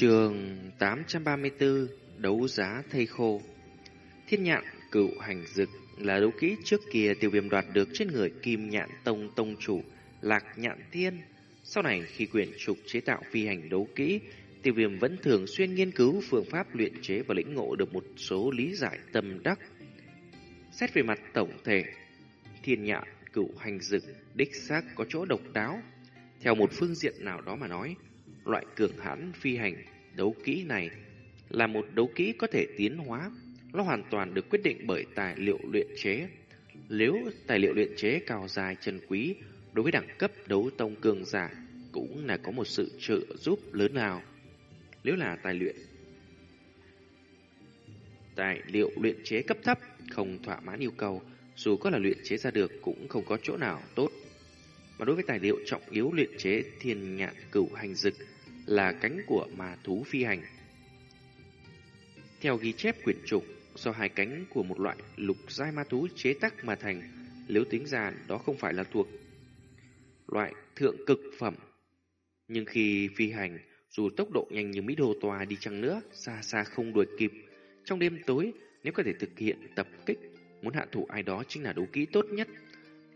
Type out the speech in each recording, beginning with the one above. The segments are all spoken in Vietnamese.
Trường 834 Đấu giá thây khô. Thiên nhạn cựu hành dực là đấu kỹ trước kia tiêu viêm đoạt được trên người kim nhạn tông tông chủ Lạc nhạn thiên. Sau này, khi quyển trục chế tạo phi hành đấu kỹ, Tiêu viêm vẫn thường xuyên nghiên cứu phương pháp luyện chế và lĩnh ngộ được một số lý giải tâm đắc. Xét về mặt tổng thể, Thiên nhạn cựu hành dực đích xác có chỗ độc đáo. Theo một phương diện nào đó mà nói Loại cường hãn phi hành đấu kỹ này là một đấu kỹ có thể tiến hóa. Nó hoàn toàn được quyết định bởi tài liệu luyện chế. Nếu tài liệu luyện chế cao dài chân quý đối với đẳng cấp đấu tông cường giả cũng là có một sự trợ giúp lớn nào. Nếu là tài luyện tài liệu luyện chế cấp thấp không thỏa mãn yêu cầu, dù có là luyện chế ra được cũng không có chỗ nào tốt. Mà đối với tài liệu trọng yếu luyện chế thiên nhạn cửu hành dực là cánh của ma thú phi hành. Theo ghi chép quyển trục, do hai cánh của một loại lục giai ma thú chế tác mà thành, nếu tính ra đó không phải là thuộc loại thượng cực phẩm. Nhưng khi phi hành, dù tốc độ nhanh như Mỹ Đô Tòa đi chăng nữa, xa xa không đuổi kịp. Trong đêm tối, nếu có thể thực hiện tập kích, muốn hạ thủ ai đó chính là đấu kỹ tốt nhất.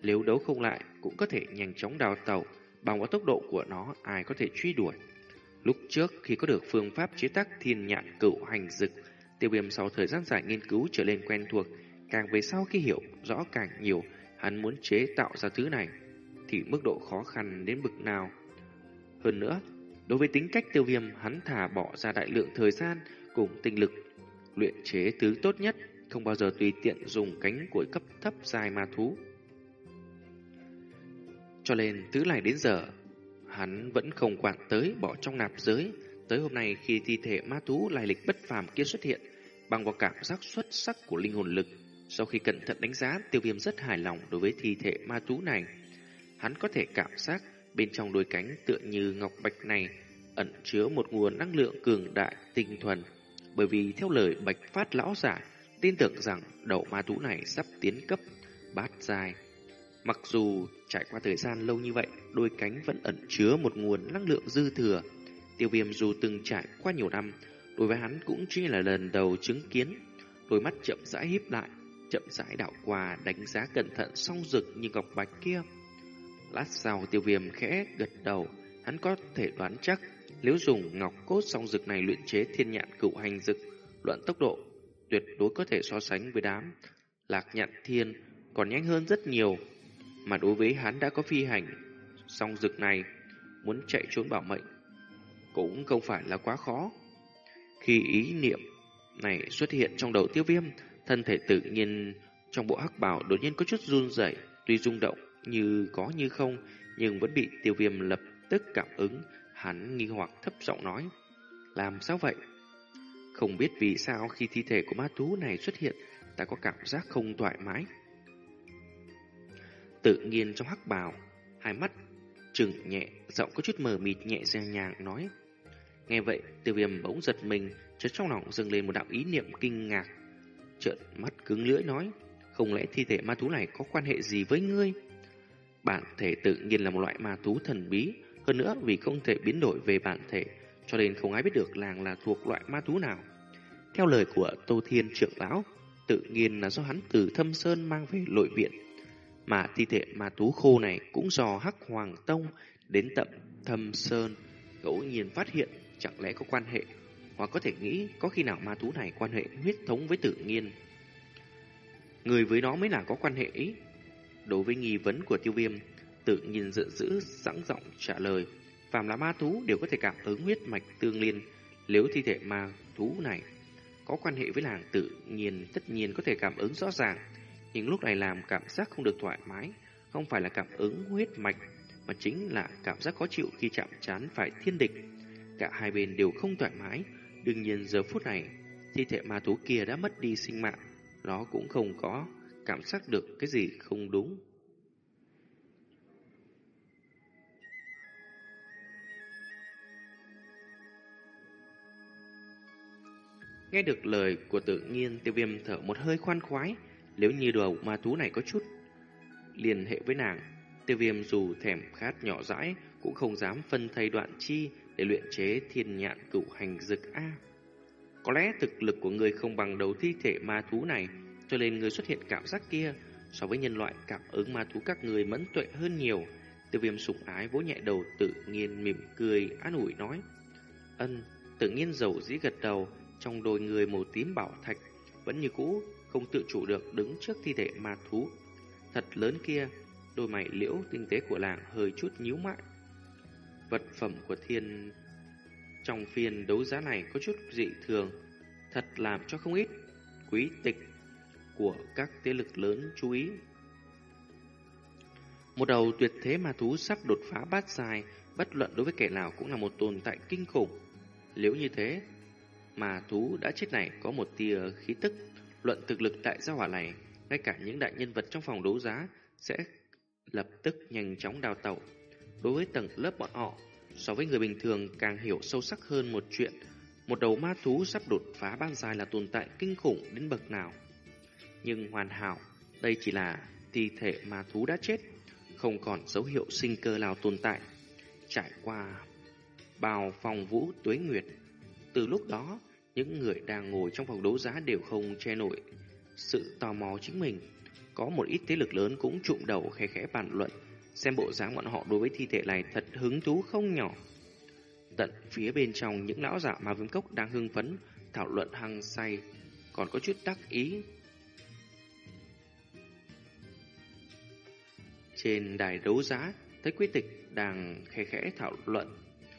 Nếu đấu không lại, cũng có thể nhanh chóng đào tàu, bằng vào tốc độ của nó ai có thể truy đuổi. Lúc trước khi có được phương pháp chế tác thiên nhạn cựu hành dực, tiêu viêm sau thời gian dài nghiên cứu trở nên quen thuộc, càng về sau khi hiểu rõ càng nhiều, hắn muốn chế tạo ra thứ này, thì mức độ khó khăn đến bực nào. Hơn nữa, đối với tính cách tiêu viêm, hắn thả bỏ ra đại lượng thời gian cùng tinh lực, luyện chế thứ tốt nhất, không bao giờ tùy tiện dùng cánh của cấp thấp dài ma thú. Cho nên thứ này đến giờ Hắn vẫn không quản tới bỏ trong nạp giới. Tới hôm nay khi thi thể ma thú lai lịch bất phàm kia xuất hiện, bằng vào cảm giác xuất sắc của linh hồn lực, sau khi cẩn thận đánh giá, tiêu viêm rất hài lòng đối với thi thể ma thú này. Hắn có thể cảm giác bên trong đôi cánh tựa như ngọc bạch này ẩn chứa một nguồn năng lượng cường đại tinh thuần. Bởi vì theo lời bạch phát lão giả, tin tưởng rằng đầu ma thú này sắp tiến cấp bát dài. Mặc dù trải qua thời gian lâu như vậy, đôi cánh vẫn ẩn chứa một nguồn năng lượng dư thừa. Tiêu viêm dù từng trải qua nhiều năm, đối với hắn cũng chỉ là lần đầu chứng kiến. Đôi mắt chậm rãi híp lại, chậm rãi đảo qua đánh giá cẩn thận song rực như ngọc bạch kia. Lát sau tiêu viêm khẽ gật đầu, hắn có thể đoán chắc nếu dùng ngọc cốt song rực này luyện chế thiên nhạn cựu hành dực, luận tốc độ, tuyệt đối có thể so sánh với đám lạc nhạn thiên còn nhanh hơn rất nhiều. Mà đối với hắn đã có phi hành, Song dực này Muốn chạy trốn bảo mệnh Cũng không phải là quá khó. Khi ý niệm này xuất hiện trong đầu tiêu viêm, Thân thể tự nhiên Trong bộ hắc bảo đột nhiên có chút run rẩy, Tuy rung động như có như không, Nhưng vẫn bị tiêu viêm lập tức cảm ứng. Hắn nghi hoặc thấp giọng nói, Làm sao vậy? Không biết vì sao khi thi thể của ma thú này xuất hiện, Ta có cảm giác không thoải mái. Tự nhiên trong hắc bào, hai mắt trừng nhẹ, giọng có chút mờ mịt nhẹ nhàng nhàng nói. Nghe vậy, tiêu viêm bỗng giật mình, chợt trong lòng dâng lên một đạo ý niệm kinh ngạc. Trợn mắt cứng lưỡi nói, không lẽ thi thể ma thú này có quan hệ gì với ngươi? Bản thể tự nhiên là một loại ma thú thần bí, hơn nữa vì không thể biến đổi về bản thể, cho nên không ai biết được làng là thuộc loại ma thú nào. Theo lời của Tô Thiên trưởng lão, tự nhiên là do hắn từ thâm sơn mang về nội viện mà thi thể ma thú khô này cũng do Hắc Hoàng Tông đến tận thâm sơn ngẫu nhiên phát hiện chẳng lẽ có quan hệ hoặc có thể nghĩ có khi nào ma thú này quan hệ huyết thống với tự nhiên. Người với nó mới là có quan hệ ý. Đối với nghi vấn của tiêu viêm, tự nhiên dự dữ sẵn giọng trả lời. Phàm là ma thú đều có thể cảm ứng huyết mạch tương liên. Nếu thi thể ma thú này có quan hệ với làng tự nhiên tất nhiên có thể cảm ứng rõ ràng nhưng lúc này làm cảm giác không được thoải mái, không phải là cảm ứng huyết mạch, mà chính là cảm giác khó chịu khi chạm chán phải thiên địch. Cả hai bên đều không thoải mái, đương nhiên giờ phút này, thi thể ma thú kia đã mất đi sinh mạng, nó cũng không có cảm giác được cái gì không đúng. Nghe được lời của tự nhiên tiêu viêm thở một hơi khoan khoái, nếu như đầu ma thú này có chút liên hệ với nàng, tiêu viêm dù thèm khát nhỏ dãi cũng không dám phân thây đoạn chi để luyện chế thiên nhạn cửu hành dực A. Có lẽ thực lực của người không bằng đầu thi thể ma thú này, cho nên người xuất hiện cảm giác kia so với nhân loại cảm ứng ma thú các người mẫn tuệ hơn nhiều. Tiêu viêm sủng ái vỗ nhẹ đầu tự nhiên mỉm cười an ủi nói. Ân, tự nhiên dầu dĩ gật đầu, trong đôi người màu tím bảo thạch vẫn như cũ, không tự chủ được đứng trước thi thể ma thú. Thật lớn kia, đôi mày liễu tinh tế của làng hơi chút nhíu mại. Vật phẩm của thiên trong phiên đấu giá này có chút dị thường, thật làm cho không ít quý tịch của các thế lực lớn chú ý. Một đầu tuyệt thế ma thú sắp đột phá bát dài, bất luận đối với kẻ nào cũng là một tồn tại kinh khủng. Nếu như thế, mà thú đã chết này có một tia khí tức, luận thực lực đại gia hỏa này, ngay cả những đại nhân vật trong phòng đấu giá sẽ lập tức nhanh chóng đào tẩu. Đối với tầng lớp bọn họ, so với người bình thường càng hiểu sâu sắc hơn một chuyện, một đầu ma thú sắp đột phá ban dài là tồn tại kinh khủng đến bậc nào. Nhưng hoàn hảo, đây chỉ là thi thể ma thú đã chết, không còn dấu hiệu sinh cơ nào tồn tại. Trải qua bào phòng vũ tuế nguyệt, từ lúc đó, những người đang ngồi trong phòng đấu giá đều không che nổi sự tò mò chính mình. Có một ít thế lực lớn cũng trụm đầu khẽ khẽ bàn luận, xem bộ dáng bọn họ đối với thi thể này thật hứng thú không nhỏ. Tận phía bên trong những lão giả mà viêm cốc đang hưng phấn, thảo luận hăng say, còn có chút đắc ý. Trên đài đấu giá, thấy quý tịch đang khẽ khẽ thảo luận.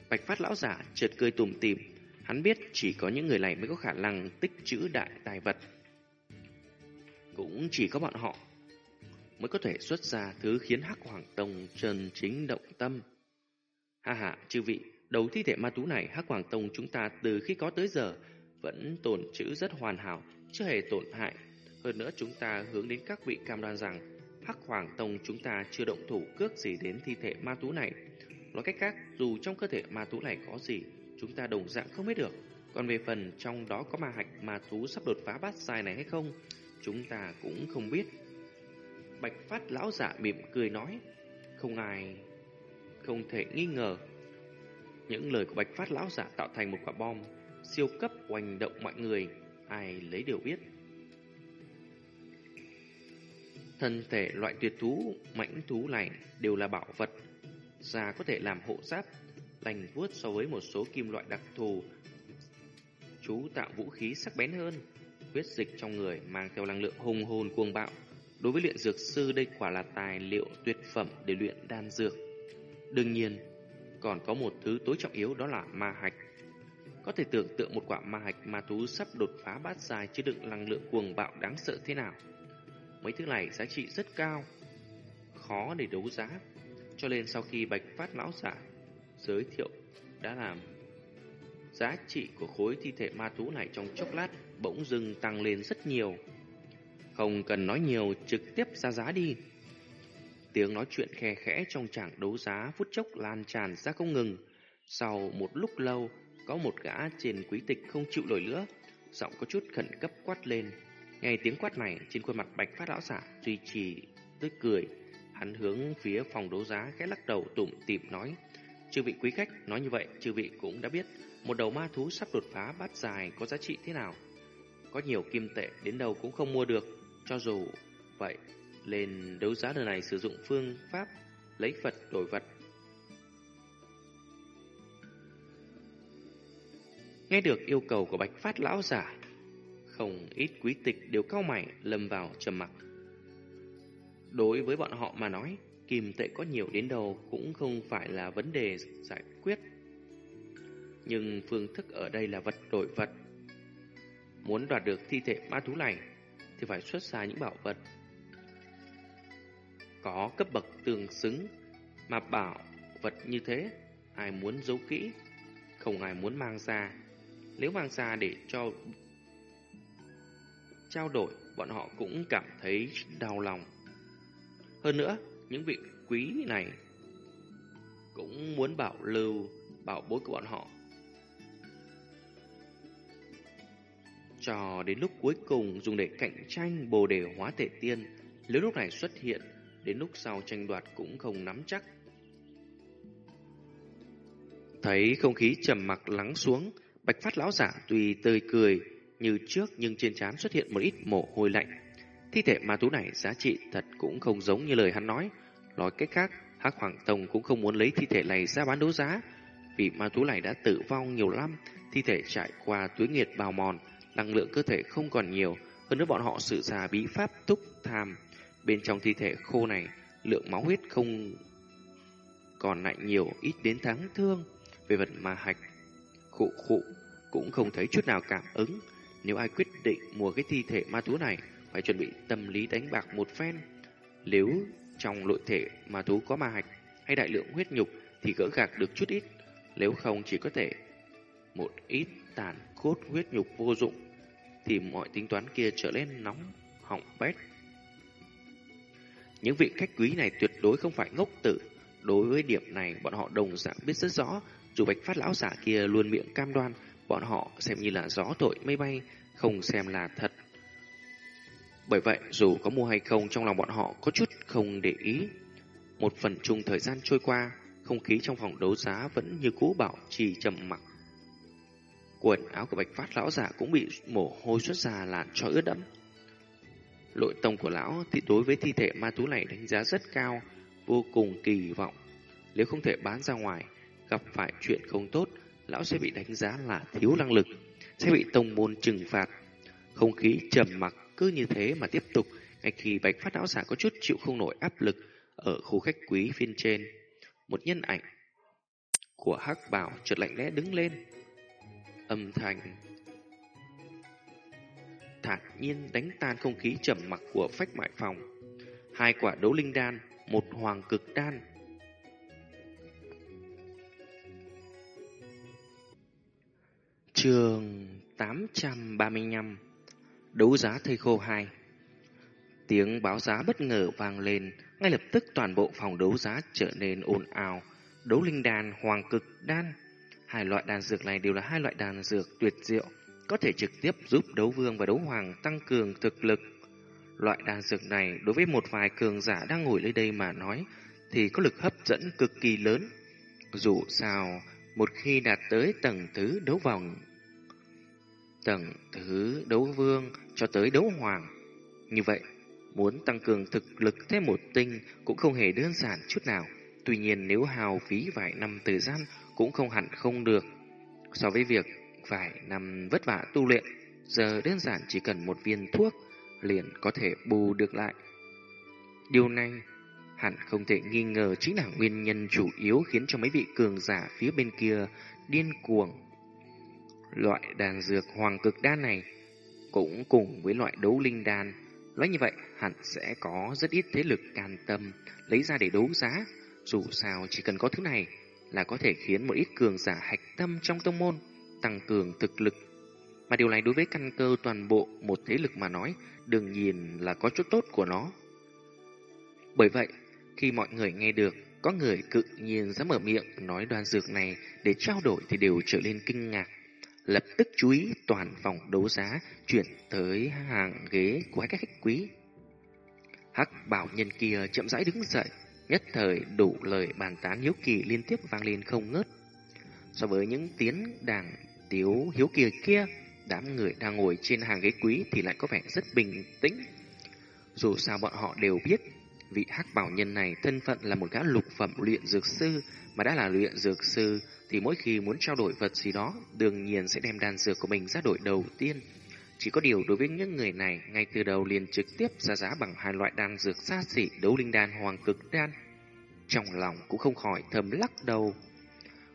Bạch phát lão giả chợt cười tủm tỉm, hắn biết chỉ có những người này mới có khả năng tích trữ đại tài vật. Cũng chỉ có bọn họ mới có thể xuất ra thứ khiến Hắc Hoàng Tông trần chính động tâm. Ha ha, chư vị, đầu thi thể ma tú này Hắc Hoàng Tông chúng ta từ khi có tới giờ vẫn tồn trữ rất hoàn hảo, chưa hề tổn hại. Hơn nữa chúng ta hướng đến các vị cam đoan rằng Hắc Hoàng Tông chúng ta chưa động thủ cước gì đến thi thể ma tú này. Nói cách khác, dù trong cơ thể ma tú này có gì, chúng ta đồng dạng không biết được. Còn về phần trong đó có ma hạch ma thú sắp đột phá bát sai này hay không, chúng ta cũng không biết. Bạch Phát lão giả mỉm cười nói, không ai không thể nghi ngờ. Những lời của Bạch Phát lão giả tạo thành một quả bom siêu cấp hoành động mọi người, ai lấy đều biết. Thân thể loại tuyệt thú, mãnh thú này đều là bảo vật, da có thể làm hộ giáp, lành vuốt so với một số kim loại đặc thù. Chú tạo vũ khí sắc bén hơn, huyết dịch trong người mang theo năng lượng hùng hồn cuồng bạo. Đối với luyện dược sư đây quả là tài liệu tuyệt phẩm để luyện đan dược. Đương nhiên, còn có một thứ tối trọng yếu đó là ma hạch. Có thể tưởng tượng một quả ma hạch ma thú sắp đột phá bát dài chứa đựng năng lượng cuồng bạo đáng sợ thế nào. Mấy thứ này giá trị rất cao, khó để đấu giá. Cho nên sau khi Bạch Phát lão giả giới thiệu đã làm giá trị của khối thi thể ma thú này trong chốc lát bỗng dưng tăng lên rất nhiều. Không cần nói nhiều, trực tiếp ra giá đi. Tiếng nói chuyện khe khẽ trong trảng đấu giá phút chốc lan tràn ra không ngừng. Sau một lúc lâu, có một gã trên quý tịch không chịu nổi nữa, giọng có chút khẩn cấp quát lên. Nghe tiếng quát này, trên khuôn mặt bạch phát lão giả duy trì tươi cười. Hắn hướng phía phòng đấu giá khẽ lắc đầu tủm tỉm nói: "Chư vị quý khách, nói như vậy, chư vị cũng đã biết một đầu ma thú sắp đột phá bát dài có giá trị thế nào. Có nhiều kim tệ đến đâu cũng không mua được, cho dù vậy, lên đấu giá lần này sử dụng phương pháp lấy vật đổi vật. Nghe được yêu cầu của Bạch Phát lão giả, không ít quý tịch đều cao mày lâm vào trầm mặc. Đối với bọn họ mà nói, kim tệ có nhiều đến đâu cũng không phải là vấn đề giải quyết. Nhưng phương thức ở đây là vật đổi vật. Muốn đoạt được thi thể ma thú này thì phải xuất ra những bảo vật có cấp bậc tương xứng mà bảo vật như thế, ai muốn giấu kỹ, không ai muốn mang ra nếu mang ra để cho trao đổi, bọn họ cũng cảm thấy đau lòng hơn nữa những vị quý này cũng muốn bảo lưu bảo bối của bọn họ cho đến lúc cuối cùng dùng để cạnh tranh bồ đề hóa thể tiên. Nếu lúc này xuất hiện, đến lúc sau tranh đoạt cũng không nắm chắc. Thấy không khí trầm mặc lắng xuống, bạch phát lão giả tuy tươi cười như trước nhưng trên trán xuất hiện một ít mồ hôi lạnh. Thi thể ma thú này giá trị thật cũng không giống như lời hắn nói. Nói cách khác, Hắc Hoàng Tông cũng không muốn lấy thi thể này ra bán đấu giá. Vì ma thú này đã tử vong nhiều năm, thi thể trải qua túi nghiệt bào mòn, năng lượng cơ thể không còn nhiều. Hơn nữa bọn họ sử ra bí pháp túc tham. Bên trong thi thể khô này, lượng máu huyết không còn lại nhiều ít đến tháng thương. Về vật ma hạch, khụ khụ cũng không thấy chút nào cảm ứng. Nếu ai quyết định mua cái thi thể ma thú này, phải chuẩn bị tâm lý đánh bạc một phen. Nếu trong nội thể mà thú có ma hạch hay đại lượng huyết nhục thì gỡ gạc được chút ít, nếu không chỉ có thể một ít tàn cốt huyết nhục vô dụng thì mọi tính toán kia trở lên nóng hỏng bét. Những vị khách quý này tuyệt đối không phải ngốc tử. Đối với điểm này, bọn họ đồng dạng biết rất rõ, dù bạch phát lão giả kia luôn miệng cam đoan, bọn họ xem như là gió thổi mây bay, không xem là thật. Bởi vậy, dù có mua hay không, trong lòng bọn họ có chút không để ý. Một phần chung thời gian trôi qua, không khí trong phòng đấu giá vẫn như cũ bảo trì trầm mặc. Quần áo của bạch phát lão giả cũng bị mồ hôi xuất ra làn cho ướt đẫm. Lội tông của lão thì đối với thi thể ma thú này đánh giá rất cao, vô cùng kỳ vọng. Nếu không thể bán ra ngoài, gặp phải chuyện không tốt, lão sẽ bị đánh giá là thiếu năng lực, sẽ bị tông môn trừng phạt. Không khí trầm mặc cứ như thế mà tiếp tục, ngay khi bạch phát lão giả có chút chịu không nổi áp lực ở khu khách quý phiên trên. Một nhân ảnh của hắc bảo chợt lạnh lẽ đứng lên. Âm thanh thản nhiên đánh tan không khí trầm mặc của phách mại phòng. Hai quả đấu linh đan, một hoàng cực đan. Trường 835 Đấu giá thây khô 2 Tiếng báo giá bất ngờ vang lên, ngay lập tức toàn bộ phòng đấu giá trở nên ồn ào. Đấu linh đan, hoàng cực đan. Hai loại đan dược này đều là hai loại đan dược tuyệt diệu có thể trực tiếp giúp đấu vương và đấu hoàng tăng cường thực lực. Loại đan dược này đối với một vài cường giả đang ngồi nơi đây mà nói thì có lực hấp dẫn cực kỳ lớn. Dù sao, một khi đạt tới tầng thứ đấu vòng, tầng thứ đấu vương cho tới đấu hoàng, như vậy, muốn tăng cường thực lực thêm một tinh cũng không hề đơn giản chút nào. Tuy nhiên nếu hào phí vài năm thời gian cũng không hẳn không được. So với việc vài năm vất vả tu luyện, giờ đơn giản chỉ cần một viên thuốc liền có thể bù được lại. Điều này hẳn không thể nghi ngờ chính là nguyên nhân chủ yếu khiến cho mấy vị cường giả phía bên kia điên cuồng. Loại đàn dược hoàng cực đan này cũng cùng với loại đấu linh đan, nói như vậy hẳn sẽ có rất ít thế lực can tâm lấy ra để đấu giá. Dù sao chỉ cần có thứ này là có thể khiến một ít cường giả hạch tâm trong tông môn tăng cường thực lực. Mà điều này đối với căn cơ toàn bộ một thế lực mà nói, đừng nhìn là có chút tốt của nó. Bởi vậy, khi mọi người nghe được, có người cự nhiên dám mở miệng nói đoàn dược này để trao đổi thì đều trở lên kinh ngạc. Lập tức chú ý toàn phòng đấu giá chuyển tới hàng ghế của các khách quý. Hắc bảo nhân kia chậm rãi đứng dậy, nhất thời đủ lời bàn tán hiếu kỳ liên tiếp vang lên không ngớt. So với những tiếng đàn tiếu hiếu kỳ kia, đám người đang ngồi trên hàng ghế quý thì lại có vẻ rất bình tĩnh. Dù sao bọn họ đều biết, vị hắc bảo nhân này thân phận là một gã lục phẩm luyện dược sư, mà đã là luyện dược sư thì mỗi khi muốn trao đổi vật gì đó, đương nhiên sẽ đem đan dược của mình ra đổi đầu tiên. Chỉ có điều đối với những người này, ngay từ đầu liền trực tiếp ra giá bằng hai loại đan dược xa xỉ đấu linh đan hoàng cực đan. Trong lòng cũng không khỏi thầm lắc đầu.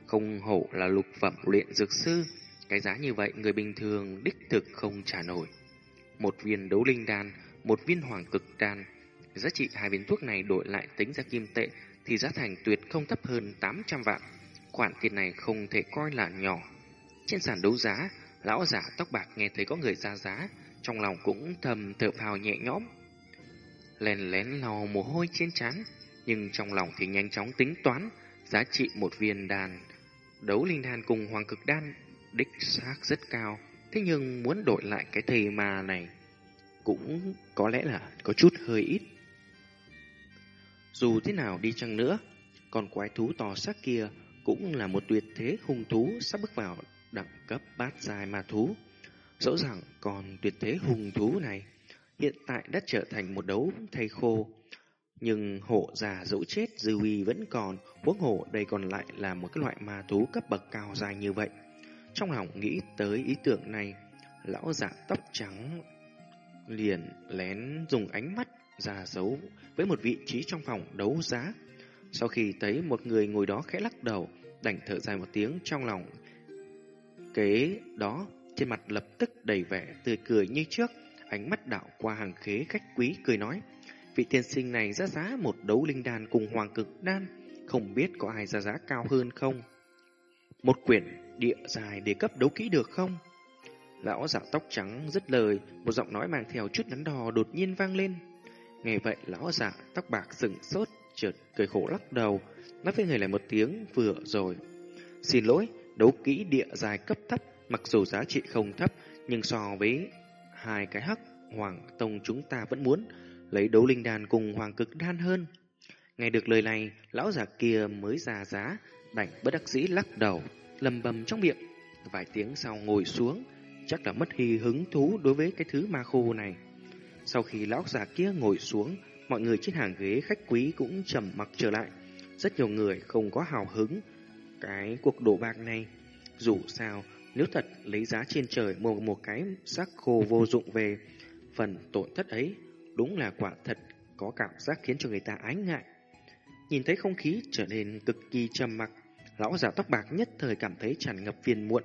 Không hổ là lục phẩm luyện dược sư, cái giá như vậy người bình thường đích thực không trả nổi. Một viên đấu linh đan, một viên hoàng cực đan, giá trị hai viên thuốc này đổi lại tính ra kim tệ thì giá thành tuyệt không thấp hơn 800 vạn. Khoản tiền này không thể coi là nhỏ. Trên sàn đấu giá, lão giả tóc bạc nghe thấy có người ra giá, trong lòng cũng thầm thở phào nhẹ nhõm. Lén lén lau mồ hôi trên trán, nhưng trong lòng thì nhanh chóng tính toán giá trị một viên đan đấu linh đan cùng hoàng cực đan đích xác rất cao. Thế nhưng muốn đổi lại cái thầy mà này cũng có lẽ là có chút hơi ít. Dù thế nào đi chăng nữa, con quái thú to xác kia cũng là một tuyệt thế hung thú sắp bước vào đẳng cấp bát giai ma thú. Rõ ràng còn tuyệt thế hung thú này hiện tại đã trở thành một đấu thay khô. Nhưng hổ già dẫu chết dư uy vẫn còn, huống hổ đây còn lại là một cái loại ma thú cấp bậc cao dài như vậy. Trong lòng nghĩ tới ý tưởng này, lão giả tóc trắng liền lén dùng ánh mắt ra dấu với một vị trí trong phòng đấu giá. Sau khi thấy một người ngồi đó khẽ lắc đầu, đành thở dài một tiếng trong lòng. Kế đó, trên mặt lập tức đầy vẻ tươi cười như trước, ánh mắt đảo qua hàng khế khách quý cười nói. Vị tiên sinh này ra giá một đấu linh đàn cùng hoàng cực đan, không biết có ai ra giá cao hơn không? Một quyển địa dài để cấp đấu kỹ được không? Lão giả tóc trắng dứt lời, một giọng nói mang theo chút đắn đò đột nhiên vang lên. Nghe vậy lão giả tóc bạc sừng sốt, chợt cười khổ lắc đầu, nói với người lại một tiếng vừa rồi. Xin lỗi, đấu kỹ địa dài cấp thấp, mặc dù giá trị không thấp, nhưng so với hai cái hắc hoàng tông chúng ta vẫn muốn lấy đấu linh đàn cùng hoàng cực đan hơn. Nghe được lời này, lão giả kia mới ra giá, đành bất đắc dĩ lắc đầu, lầm bầm trong miệng. Vài tiếng sau ngồi xuống, chắc là mất hy hứng thú đối với cái thứ ma khô này. Sau khi lão già kia ngồi xuống, mọi người trên hàng ghế khách quý cũng trầm mặc trở lại. Rất nhiều người không có hào hứng cái cuộc đổ bạc này. Dù sao, nếu thật lấy giá trên trời mua một cái xác khô vô dụng về, phần tổn thất ấy đúng là quả thật có cảm giác khiến cho người ta ái ngại. Nhìn thấy không khí trở nên cực kỳ trầm mặc, lão già tóc bạc nhất thời cảm thấy tràn ngập phiền muộn.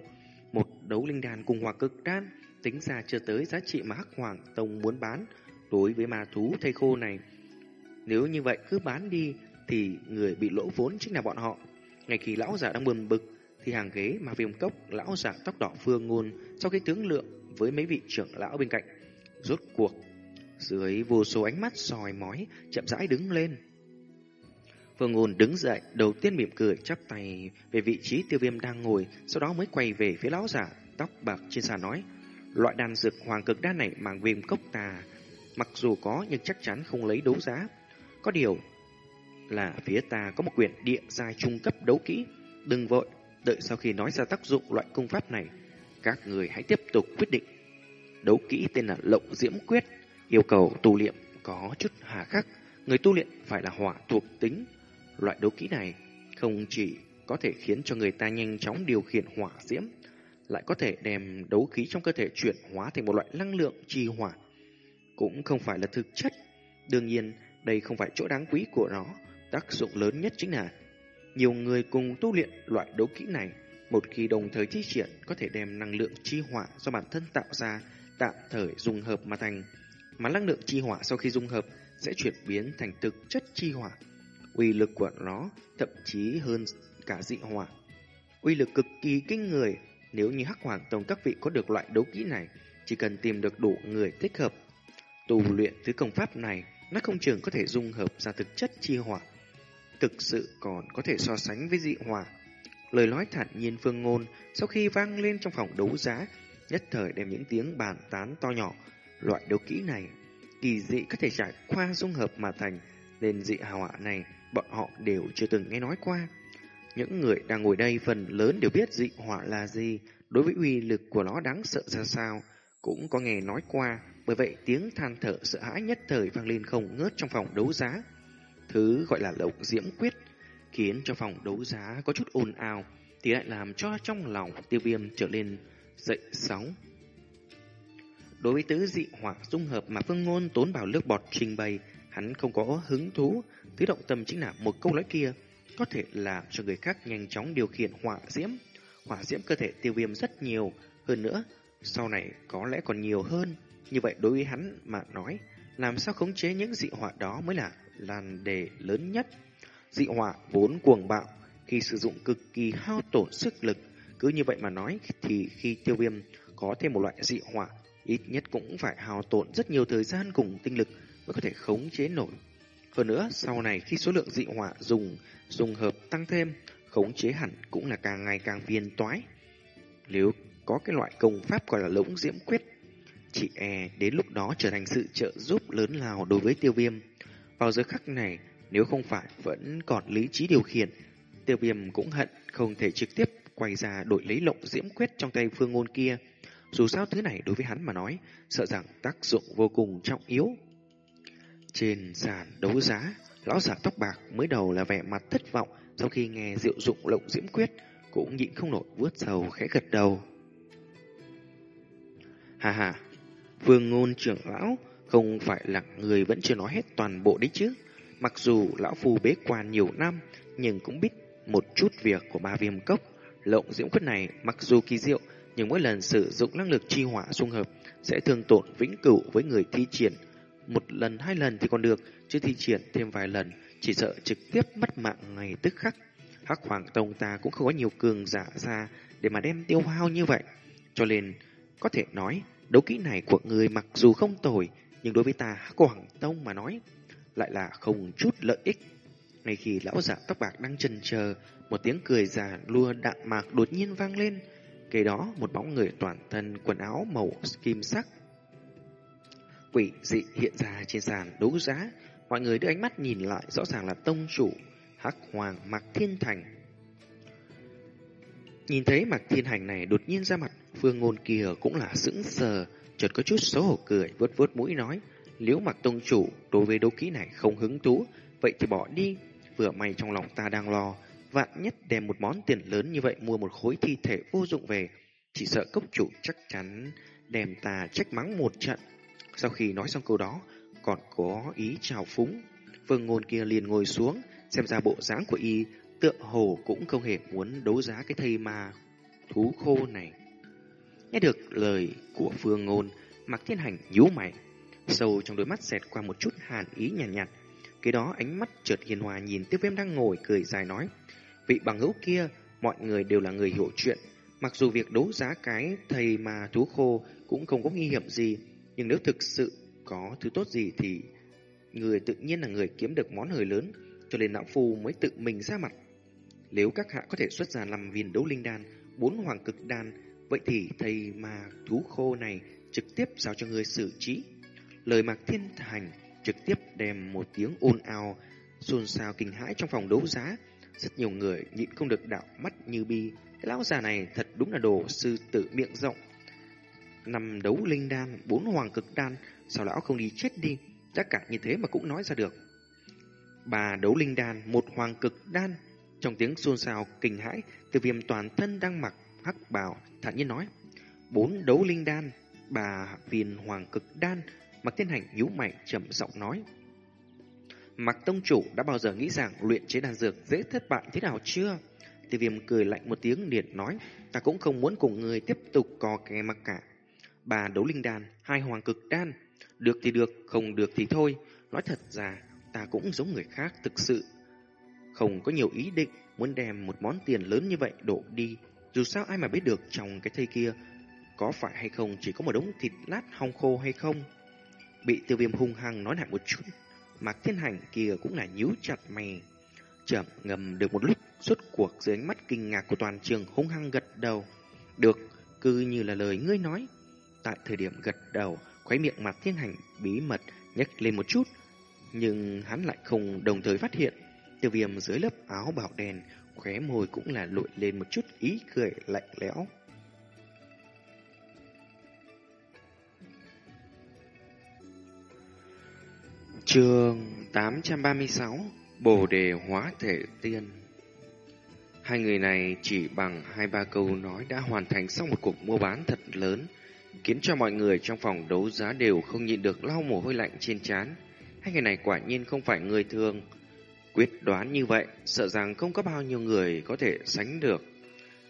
Một đấu linh đàn cùng hòa cực đan, tính ra chưa tới giá trị mà Hắc Hoàng Tông muốn bán đối với ma thú thây khô này. Nếu như vậy cứ bán đi thì người bị lỗ vốn chính là bọn họ. Ngay khi lão già đang buồn bực thì hàng ghế mà viêm cốc lão già tóc đỏ phương ngôn sau khi tướng lượng với mấy vị trưởng lão bên cạnh rốt cuộc dưới vô số ánh mắt soi mói chậm rãi đứng lên Phương Ngôn đứng dậy, đầu tiên mỉm cười chắp tay về vị trí tiêu viêm đang ngồi, sau đó mới quay về phía lão giả, tóc bạc trên sàn nói. Loại đan dược hoàng cực đan này mang viêm cốc tà, mặc dù có nhưng chắc chắn không lấy đấu giá. Có điều là phía ta có một quyển địa giai trung cấp đấu kỹ, đừng vội, đợi sau khi nói ra tác dụng loại công pháp này, các người hãy tiếp tục quyết định. Đấu kỹ tên là Lộng Diễm Quyết, yêu cầu tu luyện có chút hà khắc, người tu luyện phải là hỏa thuộc tính, Loại đấu kỹ này không chỉ có thể khiến cho người ta nhanh chóng điều khiển hỏa diễm, lại có thể đem đấu khí trong cơ thể chuyển hóa thành một loại năng lượng trì hỏa. Cũng không phải là thực chất. Đương nhiên, đây không phải chỗ đáng quý của nó. Tác dụng lớn nhất chính là nhiều người cùng tu luyện loại đấu kỹ này, một khi đồng thời thi triển có thể đem năng lượng chi hỏa do bản thân tạo ra tạm thời dung hợp mà thành. Mà năng lượng chi hỏa sau khi dung hợp sẽ chuyển biến thành thực chất chi hỏa uy lực của nó thậm chí hơn cả dị hỏa. Uy lực cực kỳ kinh người, nếu như Hắc Hoàng Tông các vị có được loại đấu kỹ này, chỉ cần tìm được đủ người thích hợp. Tu luyện thứ công pháp này, nó không chừng có thể dung hợp ra thực chất chi hỏa. Thực sự còn có thể so sánh với dị hỏa. Lời nói thản nhiên phương ngôn, sau khi vang lên trong phòng đấu giá, nhất thời đem những tiếng bàn tán to nhỏ. Loại đấu kỹ này, kỳ dị có thể trải qua dung hợp mà thành, nên dị hỏa này bọn họ đều chưa từng nghe nói qua. Những người đang ngồi đây phần lớn đều biết dị hỏa là gì, đối với uy lực của nó đáng sợ ra sao, cũng có nghe nói qua, bởi vậy tiếng than thở sợ hãi nhất thời vang lên không ngớt trong phòng đấu giá. Thứ gọi là lộc diễm quyết, khiến cho phòng đấu giá có chút ồn ào, thì lại làm cho trong lòng tiêu viêm trở lên dậy sóng. Đối với tứ dị hỏa dung hợp mà phương ngôn tốn bảo nước bọt trình bày, hắn không có hứng thú, Thứ động tâm chính là một câu nói kia, có thể làm cho người khác nhanh chóng điều khiển hỏa diễm. Hỏa diễm cơ thể tiêu viêm rất nhiều, hơn nữa, sau này có lẽ còn nhiều hơn. Như vậy đối với hắn mà nói, làm sao khống chế những dị hỏa đó mới là làn đề lớn nhất. Dị hỏa vốn cuồng bạo, khi sử dụng cực kỳ hao tổn sức lực. Cứ như vậy mà nói thì khi tiêu viêm có thêm một loại dị hỏa, ít nhất cũng phải hao tổn rất nhiều thời gian cùng tinh lực mới có thể khống chế nổi. Hơn nữa, sau này khi số lượng dị hỏa dùng dùng hợp tăng thêm, khống chế hẳn cũng là càng ngày càng viên toái. Nếu có cái loại công pháp gọi là lũng diễm quyết, chị e đến lúc đó trở thành sự trợ giúp lớn lao đối với tiêu viêm. Vào giờ khắc này, nếu không phải vẫn còn lý trí điều khiển, tiêu viêm cũng hận không thể trực tiếp quay ra đổi lấy lộng diễm quyết trong tay phương ngôn kia. Dù sao thứ này đối với hắn mà nói, sợ rằng tác dụng vô cùng trọng yếu. Trên sàn đấu giá, lão giả tóc bạc mới đầu là vẻ mặt thất vọng sau khi nghe diệu dụng lộng diễm quyết, cũng nhịn không nổi vướt sầu khẽ gật đầu. Hà hà, Vương ngôn trưởng lão không phải là người vẫn chưa nói hết toàn bộ đấy chứ. Mặc dù lão phù bế quan nhiều năm, nhưng cũng biết một chút việc của ba viêm cốc. Lộng diễm quyết này mặc dù kỳ diệu, nhưng mỗi lần sử dụng năng lực chi hỏa xung hợp sẽ thương tổn vĩnh cửu với người thi triển. Một lần hai lần thì còn được, chứ thi triển thêm vài lần chỉ sợ trực tiếp mất mạng ngay tức khắc. Hắc Hoàng Tông ta cũng không có nhiều cường giả ra để mà đem tiêu hao như vậy. Cho nên, có thể nói, đấu kỹ này của người mặc dù không tồi, nhưng đối với ta Hắc Hoàng Tông mà nói, lại là không chút lợi ích. Ngay khi lão giả tóc bạc đang chần chờ, một tiếng cười già lua đạm mạc đột nhiên vang lên. Kế đó, một bóng người toàn thân quần áo màu kim sắc. Quỷ dị hiện ra trên sàn đấu giá, mọi người đưa ánh mắt nhìn lại rõ ràng là tông chủ Hắc Hoàng Mạc Thiên Thành. Nhìn thấy Mạc Thiên Hành này đột nhiên ra mặt, Phương Ngôn kia cũng là sững sờ, chợt có chút xấu hổ cười, vớt vớt mũi nói, nếu Mạc Tông Chủ đối với đấu kỹ này không hứng thú, vậy thì bỏ đi, vừa may trong lòng ta đang lo, vạn nhất đem một món tiền lớn như vậy mua một khối thi thể vô dụng về, chỉ sợ cốc chủ chắc chắn đem ta trách mắng một trận. Sau khi nói xong câu đó, còn có ý chào phúng. Phương ngôn kia liền ngồi xuống, xem ra bộ dáng của y tựa hồ cũng không hề muốn đấu giá cái thây ma thú khô này. Nghe được lời của Phương ngôn, Mạc Thiên Hành nhíu mày, sâu trong đôi mắt xẹt qua một chút hàn ý nhàn nhạt, nhạt. Cái đó ánh mắt chợt hiền hòa nhìn tiêu viêm đang ngồi cười dài nói, vị bằng hữu kia, mọi người đều là người hiểu chuyện. Mặc dù việc đấu giá cái thầy mà thú khô cũng không có nguy hiểm gì, nhưng nếu thực sự có thứ tốt gì thì người tự nhiên là người kiếm được món hời lớn, cho nên lão phu mới tự mình ra mặt. Nếu các hạ có thể xuất ra làm viên đấu linh đan, bốn hoàng cực đan, vậy thì thầy mà thú khô này trực tiếp giao cho người xử trí. Lời Mạc Thiên Thành trực tiếp đem một tiếng ồn ào, xôn xao kinh hãi trong phòng đấu giá. Rất nhiều người nhịn không được đạo mắt như bi. Cái lão già này thật đúng là đồ sư tử miệng rộng. Năm đấu linh đan, bốn hoàng cực đan, sao lão không đi chết đi? Tất cả như thế mà cũng nói ra được. Bà đấu linh đan, một hoàng cực đan. Trong tiếng xôn xao kinh hãi, từ viêm toàn thân đang mặc hắc bào, thản nhiên nói. Bốn đấu linh đan, bà viên hoàng cực đan, mặc thiên hành nhíu mày trầm giọng nói. Mặc tông chủ đã bao giờ nghĩ rằng luyện chế đan dược dễ thất bại thế nào chưa? Tiêu viêm cười lạnh một tiếng liền nói, ta cũng không muốn cùng người tiếp tục co kè mặc cả. Bà đấu linh đan, hai hoàng cực đan, được thì được, không được thì thôi. Nói thật ra, ta cũng giống người khác thực sự. Không có nhiều ý định muốn đem một món tiền lớn như vậy đổ đi. Dù sao ai mà biết được trong cái thây kia có phải hay không chỉ có một đống thịt lát hong khô hay không. Bị tiêu viêm hung hăng nói lại một chút. Mạc thiên hành kia cũng là nhíu chặt mày. Chậm ngầm được một lúc suốt cuộc dưới ánh mắt kinh ngạc của toàn trường hung hăng gật đầu. Được, cứ như là lời ngươi nói. Tại thời điểm gật đầu, khóe miệng mặt thiên hành bí mật nhếch lên một chút, nhưng hắn lại không đồng thời phát hiện. Tiêu viêm dưới lớp áo bảo đèn, khóe môi cũng là lội lên một chút ý cười lạnh lẽo. Trường 836 Bồ đề hóa thể tiên Hai người này chỉ bằng hai ba câu nói đã hoàn thành xong một cuộc mua bán thật lớn khiến cho mọi người trong phòng đấu giá đều không nhịn được lau mồ hôi lạnh trên trán. Hai người này quả nhiên không phải người thường. Quyết đoán như vậy, sợ rằng không có bao nhiêu người có thể sánh được.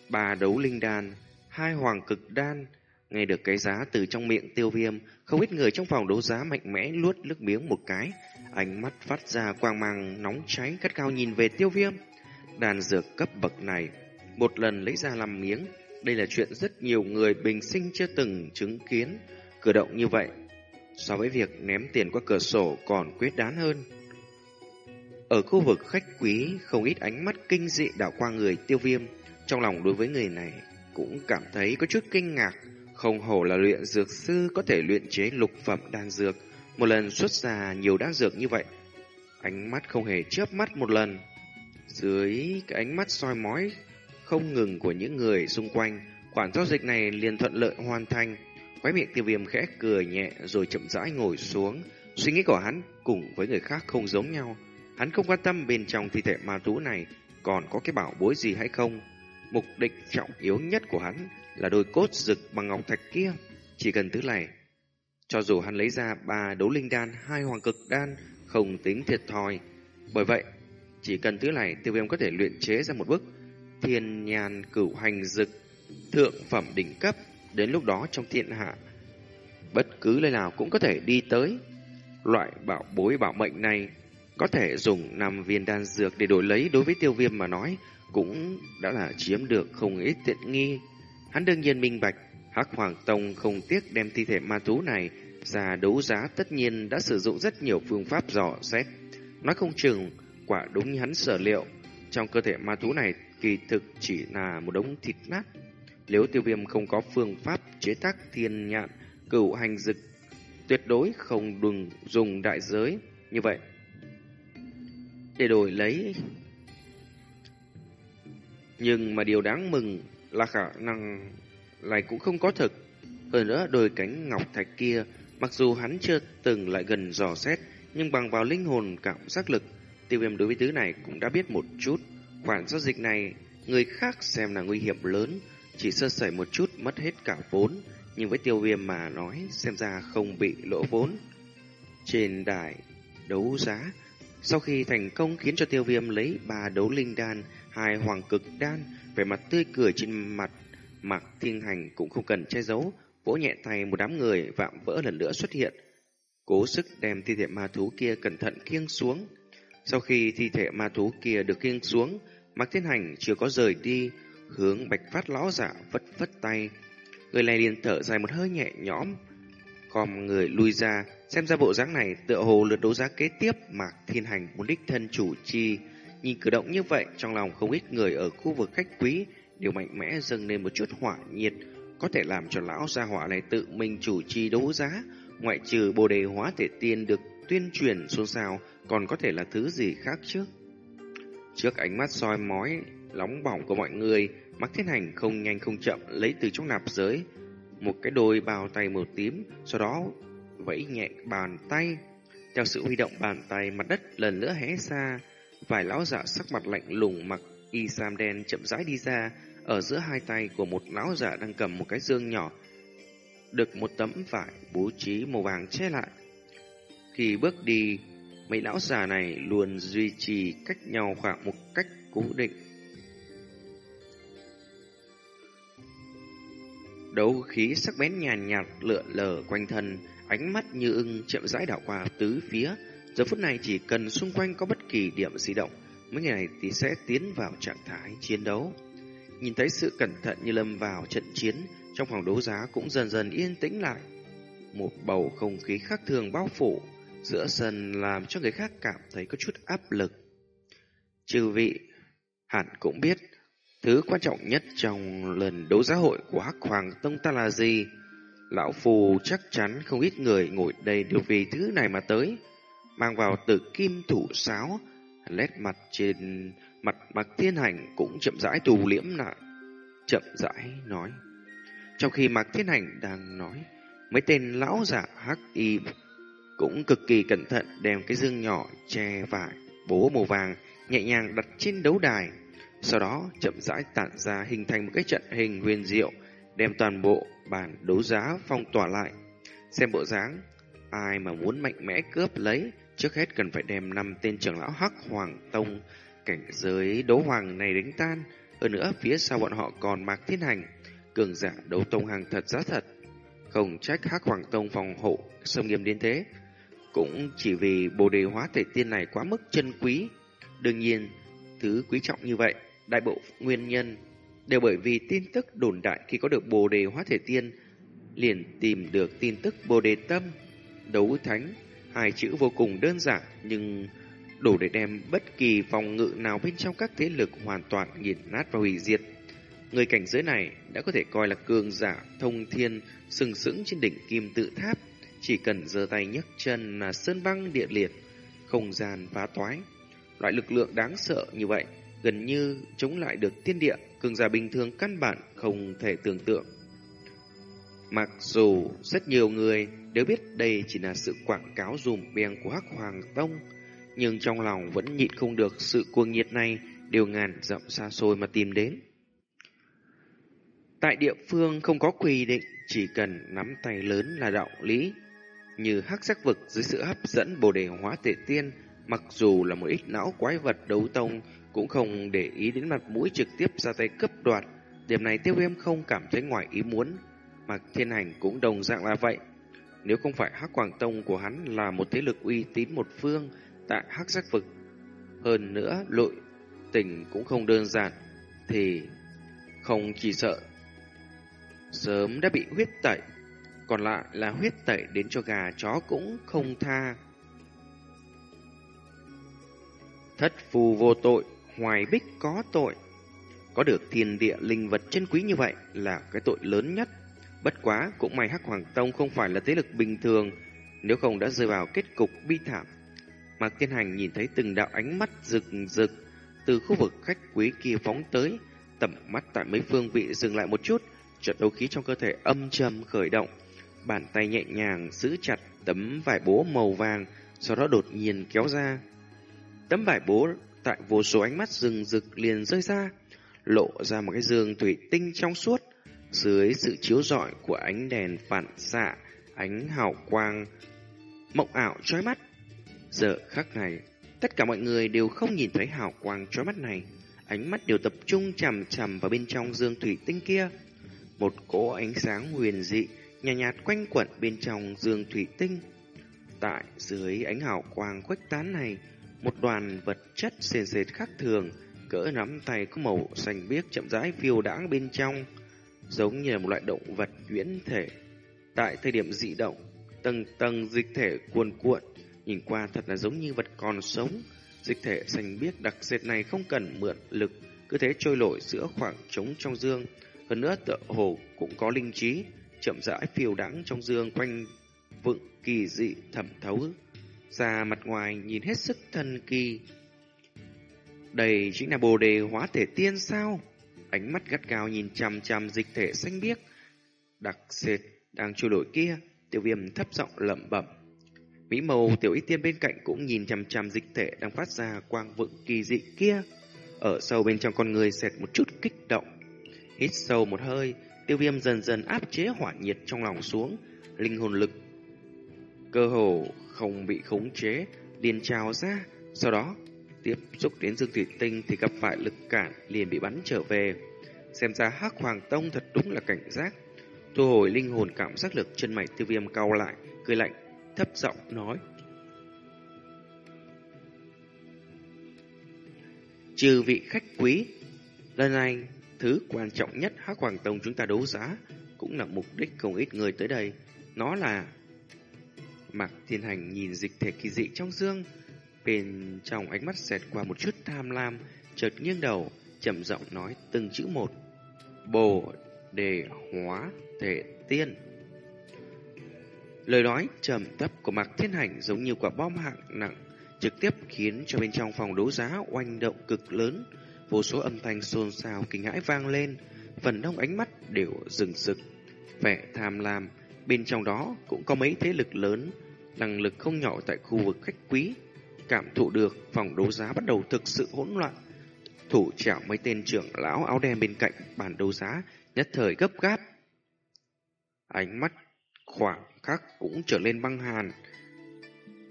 Ba đấu linh đan, hai hoàng cực đan, nghe được cái giá từ trong miệng tiêu viêm, không ít người trong phòng đấu giá mạnh mẽ luốt nước miếng một cái, ánh mắt phát ra quang mang nóng cháy cắt cao nhìn về tiêu viêm. Đàn dược cấp bậc này, một lần lấy ra làm miếng, đây là chuyện rất nhiều người bình sinh chưa từng chứng kiến cử động như vậy. So với việc ném tiền qua cửa sổ còn quyết đoán hơn. Ở khu vực khách quý, không ít ánh mắt kinh dị đảo qua người tiêu viêm. Trong lòng đối với người này cũng cảm thấy có chút kinh ngạc. Không hổ là luyện dược sư có thể luyện chế lục phẩm đan dược. Một lần xuất ra nhiều đan dược như vậy. Ánh mắt không hề chớp mắt một lần. Dưới cái ánh mắt soi mói không ngừng của những người xung quanh, khoản giao dịch này liền thuận lợi hoàn thành. Khóe miệng tiêu viêm khẽ cười nhẹ rồi chậm rãi ngồi xuống. Suy nghĩ của hắn cùng với người khác không giống nhau. Hắn không quan tâm bên trong thi thể ma thú này còn có cái bảo bối gì hay không. Mục đích trọng yếu nhất của hắn là đôi cốt rực bằng ngọc thạch kia. Chỉ cần thứ này, cho dù hắn lấy ra ba đấu linh đan, hai hoàng cực đan, không tính thiệt thòi. Bởi vậy, chỉ cần thứ này tiêu viêm có thể luyện chế ra một bức thiên nhàn cửu hành dực thượng phẩm đỉnh cấp. Đến lúc đó trong thiên hạ, bất cứ nơi nào cũng có thể đi tới. Loại bảo bối bảo mệnh này có thể dùng năm viên đan dược để đổi lấy đối với tiêu viêm mà nói cũng đã là chiếm được không ít tiện nghi. Hắn đương nhiên minh bạch, Hắc Hoàng Tông không tiếc đem thi thể ma thú này ra đấu giá tất nhiên đã sử dụng rất nhiều phương pháp dò xét. Nói không chừng, quả đúng như hắn sở liệu, trong cơ thể ma thú này kỳ thực chỉ là một đống thịt nát. Nếu tiêu viêm không có phương pháp chế tác thiên nhạn, cửu hành dực, tuyệt đối không đừng dùng đại giới. Như vậy, để đổi lấy. Nhưng mà điều đáng mừng là khả năng này cũng không có thực. Hơn nữa đôi cánh ngọc thạch kia, mặc dù hắn chưa từng lại gần dò xét, nhưng bằng vào linh hồn cảm giác lực, tiêu viêm đối với thứ này cũng đã biết một chút. Khoản giao dịch này, người khác xem là nguy hiểm lớn, chỉ sơ sẩy một chút mất hết cả vốn, nhưng với tiêu viêm mà nói xem ra không bị lỗ vốn. Trên đài đấu giá, sau khi thành công khiến cho tiêu viêm lấy ba đấu linh đan, hai hoàng cực đan, vẻ mặt tươi cười trên mặt, mặc thiên hành cũng không cần che giấu, vỗ nhẹ tay một đám người vạm vỡ lần nữa xuất hiện. Cố sức đem thi thể ma thú kia cẩn thận khiêng xuống. Sau khi thi thể ma thú kia được khiêng xuống, Mạc Thiên Hành chưa có rời đi, hướng bạch phát lão giả vất vất tay. Người này liền thở dài một hơi nhẹ nhõm, còn người lui ra, xem ra bộ dáng này tựa hồ lượt đấu giá kế tiếp Mạc Thiên Hành muốn đích thân chủ chi. Nhìn cử động như vậy, trong lòng không ít người ở khu vực khách quý đều mạnh mẽ dâng lên một chút hỏa nhiệt, có thể làm cho lão gia hỏa này tự mình chủ chi đấu giá, ngoại trừ bồ đề hóa thể tiên được tuyên truyền xôn xao, còn có thể là thứ gì khác chứ? Trước ánh mắt soi mói, nóng bỏng của mọi người, Mạc Thiên Hành không nhanh không chậm lấy từ trong nạp giới, một cái đôi bao tay màu tím, sau đó vẫy nhẹ bàn tay. Theo sự huy động bàn tay, mặt đất lần nữa hé xa, vài lão giả sắc mặt lạnh lùng mặc y sam đen chậm rãi đi ra, ở giữa hai tay của một lão giả đang cầm một cái dương nhỏ, được một tấm vải bố trí màu vàng che lại. Khi bước đi, mấy lão già này luôn duy trì cách nhau khoảng một cách cố định. Đấu khí sắc bén nhàn nhạt, lượn lờ quanh thân, ánh mắt như ưng chậm rãi đảo qua tứ phía. Giờ phút này chỉ cần xung quanh có bất kỳ điểm di động, mấy người này thì sẽ tiến vào trạng thái chiến đấu. Nhìn thấy sự cẩn thận như lâm vào trận chiến, trong phòng đấu giá cũng dần dần yên tĩnh lại. Một bầu không khí khác thường bao phủ giữa sân làm cho người khác cảm thấy có chút áp lực. Trừ vị, hẳn cũng biết Thứ quan trọng nhất trong lần đấu giá hội của Hắc Hoàng Tông ta là gì? Lão Phù chắc chắn không ít người ngồi đây đều vì thứ này mà tới. Mang vào từ kim thủ sáo, lét mặt trên mặt mặt thiên hành cũng chậm rãi tù liễm lại. Chậm rãi nói. Trong khi Mạc Thiên Hành đang nói, mấy tên lão giả hắc y cũng cực kỳ cẩn thận đem cái dương nhỏ che vải bố màu vàng nhẹ nhàng đặt trên đấu đài. Sau đó chậm rãi tản ra hình thành một cái trận hình huyền diệu, đem toàn bộ bản đấu giá phong tỏa lại. Xem bộ dáng, ai mà muốn mạnh mẽ cướp lấy, trước hết cần phải đem năm tên trưởng lão Hắc Hoàng Tông cảnh giới đấu hoàng này đánh tan. Hơn nữa, phía sau bọn họ còn Mạc Thiên Hành, cường giả đấu tông hàng thật giá thật. Không trách Hắc Hoàng Tông phòng hộ sông nghiêm đến thế, cũng chỉ vì bồ đề hóa thể tiên này quá mức chân quý. Đương nhiên, thứ quý trọng như vậy Đại bộ nguyên nhân đều bởi vì tin tức đồn đại khi có được bồ đề hóa thể tiên liền tìm được tin tức bồ đề tâm, đấu thánh, hai chữ vô cùng đơn giản nhưng đủ để đem bất kỳ phòng ngự nào bên trong các thế lực hoàn toàn nghiền nát và hủy diệt. Người cảnh giới này đã có thể coi là cường giả thông thiên sừng sững trên đỉnh kim tự tháp, chỉ cần giơ tay nhấc chân là sơn băng địa liệt, không gian phá toái. Loại lực lượng đáng sợ như vậy gần như chống lại được thiên địa, cường giả bình thường căn bản không thể tưởng tượng. Mặc dù rất nhiều người đều biết đây chỉ là sự quảng cáo dùm beng của Hắc Hoàng Tông, nhưng trong lòng vẫn nhịn không được sự cuồng nhiệt này đều ngàn dặm xa xôi mà tìm đến. Tại địa phương không có quy định, chỉ cần nắm tay lớn là đạo lý. Như hắc sắc vực dưới sự hấp dẫn bồ đề hóa tệ tiên, mặc dù là một ít não quái vật đấu tông, cũng không để ý đến mặt mũi trực tiếp ra tay cướp đoạt. Điểm này tiêu viêm không cảm thấy ngoài ý muốn, mà thiên hành cũng đồng dạng là vậy. Nếu không phải hắc quảng tông của hắn là một thế lực uy tín một phương tại hắc sắc vực, hơn nữa lội tình cũng không đơn giản, thì không chỉ sợ sớm đã bị huyết tẩy, còn lại là huyết tẩy đến cho gà chó cũng không tha. Thất phù vô tội, hoài bích có tội. Có được thiên địa linh vật chân quý như vậy là cái tội lớn nhất. Bất quá, cũng may Hắc Hoàng Tông không phải là thế lực bình thường, nếu không đã rơi vào kết cục bi thảm. Mạc thiên Hành nhìn thấy từng đạo ánh mắt rực rực từ khu vực khách quý kia phóng tới, tầm mắt tại mấy phương vị dừng lại một chút, trận đấu khí trong cơ thể âm trầm khởi động, bàn tay nhẹ nhàng giữ chặt tấm vải bố màu vàng, sau đó đột nhiên kéo ra. Tấm vải bố tại vô số ánh mắt rừng rực liền rơi ra, lộ ra một cái giường thủy tinh trong suốt, dưới sự chiếu rọi của ánh đèn phản xạ, ánh hào quang mộng ảo chói mắt. Giờ khắc này, tất cả mọi người đều không nhìn thấy hào quang chói mắt này, ánh mắt đều tập trung chằm chằm vào bên trong dương thủy tinh kia. Một cỗ ánh sáng huyền dị nhạt, nhạt quanh quẩn bên trong dương thủy tinh. Tại dưới ánh hào quang khuếch tán này, một đoàn vật chất sền sệt khác thường, cỡ nắm tay có màu xanh biếc chậm rãi phiêu đãng bên trong, giống như là một loại động vật nhuyễn thể. Tại thời điểm dị động, tầng tầng dịch thể cuồn cuộn, nhìn qua thật là giống như vật còn sống. Dịch thể xanh biếc đặc sệt này không cần mượn lực, cứ thế trôi nổi giữa khoảng trống trong dương, hơn nữa tựa hồ cũng có linh trí, chậm rãi phiêu đắng trong dương quanh vựng kỳ dị thẩm thấu ra mặt ngoài nhìn hết sức thần kỳ. Đây chính là bồ đề hóa thể tiên sao? Ánh mắt gắt gao nhìn chằm chằm dịch thể xanh biếc, đặc sệt đang trôi nổi kia, tiểu viêm thấp giọng lẩm bẩm. Mỹ màu tiểu y tiên bên cạnh cũng nhìn chằm chằm dịch thể đang phát ra quang vựng kỳ dị kia. Ở sâu bên trong con người xẹt một chút kích động. Hít sâu một hơi, tiêu viêm dần dần áp chế hỏa nhiệt trong lòng xuống, linh hồn lực. Cơ hồ không bị khống chế, liền trào ra, sau đó tiếp xúc đến dương thủy tinh thì gặp phải lực cản liền bị bắn trở về. Xem ra hắc hoàng tông thật đúng là cảnh giác. Thu hồi linh hồn cảm giác lực chân mày tiêu viêm cao lại, cười lạnh, thấp giọng nói. Trừ vị khách quý, lần này thứ quan trọng nhất hắc hoàng tông chúng ta đấu giá cũng là mục đích không ít người tới đây. Nó là Mạc Thiên Hành nhìn dịch thể kỳ dị trong dương, bên trong ánh mắt xẹt qua một chút tham lam, chợt nghiêng đầu, chậm giọng nói từng chữ một. Bồ đề hóa thể tiên. Lời nói trầm thấp của Mạc Thiên Hành giống như quả bom hạng nặng, trực tiếp khiến cho bên trong phòng đấu giá oanh động cực lớn, vô số âm thanh xôn xao kinh hãi vang lên, phần đông ánh mắt đều rừng rực, vẻ tham lam, bên trong đó cũng có mấy thế lực lớn năng lực không nhỏ tại khu vực khách quý, cảm thụ được phòng đấu giá bắt đầu thực sự hỗn loạn. Thủ trảo mấy tên trưởng lão áo đen bên cạnh bàn đấu giá nhất thời gấp gáp. Ánh mắt khoảng khắc cũng trở lên băng hàn.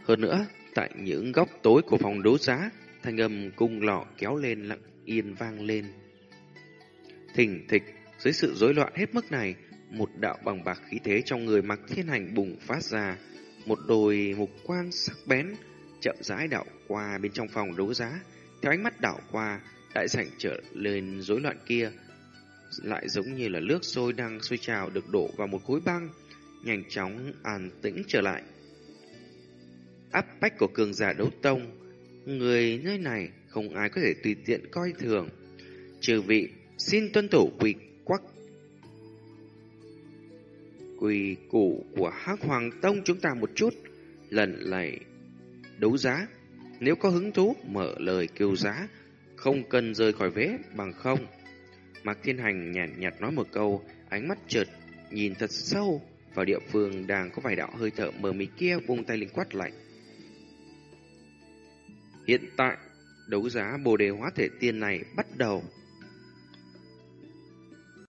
Hơn nữa, tại những góc tối của phòng đấu giá, thanh âm cung lọ kéo lên lặng yên vang lên. thỉnh thịch, dưới sự rối loạn hết mức này, một đạo bằng bạc khí thế trong người mặc thiên hành bùng phát ra, một đồi mục quang sắc bén chậm rãi đảo qua bên trong phòng đấu giá. Theo ánh mắt đảo qua, đại sảnh trở lên rối loạn kia lại giống như là nước sôi đang sôi trào được đổ vào một khối băng, nhanh chóng an tĩnh trở lại. Áp bách của cường giả đấu tông, Người nơi này không ai có thể tùy tiện coi thường. Trừ vị, xin tuân thủ quy quắc. Quy củ của Hắc Hoàng Tông chúng ta một chút, lần này đấu giá. Nếu có hứng thú, mở lời kêu giá, không cần rời khỏi vế bằng không. Mạc Thiên Hành nhàn nhạt, nhạt nói một câu, ánh mắt chợt nhìn thật sâu vào địa phương đang có vài đạo hơi thở mờ mịt kia vung tay linh quát lạnh. Hiện tại, đấu giá bồ đề hóa thể tiên này bắt đầu.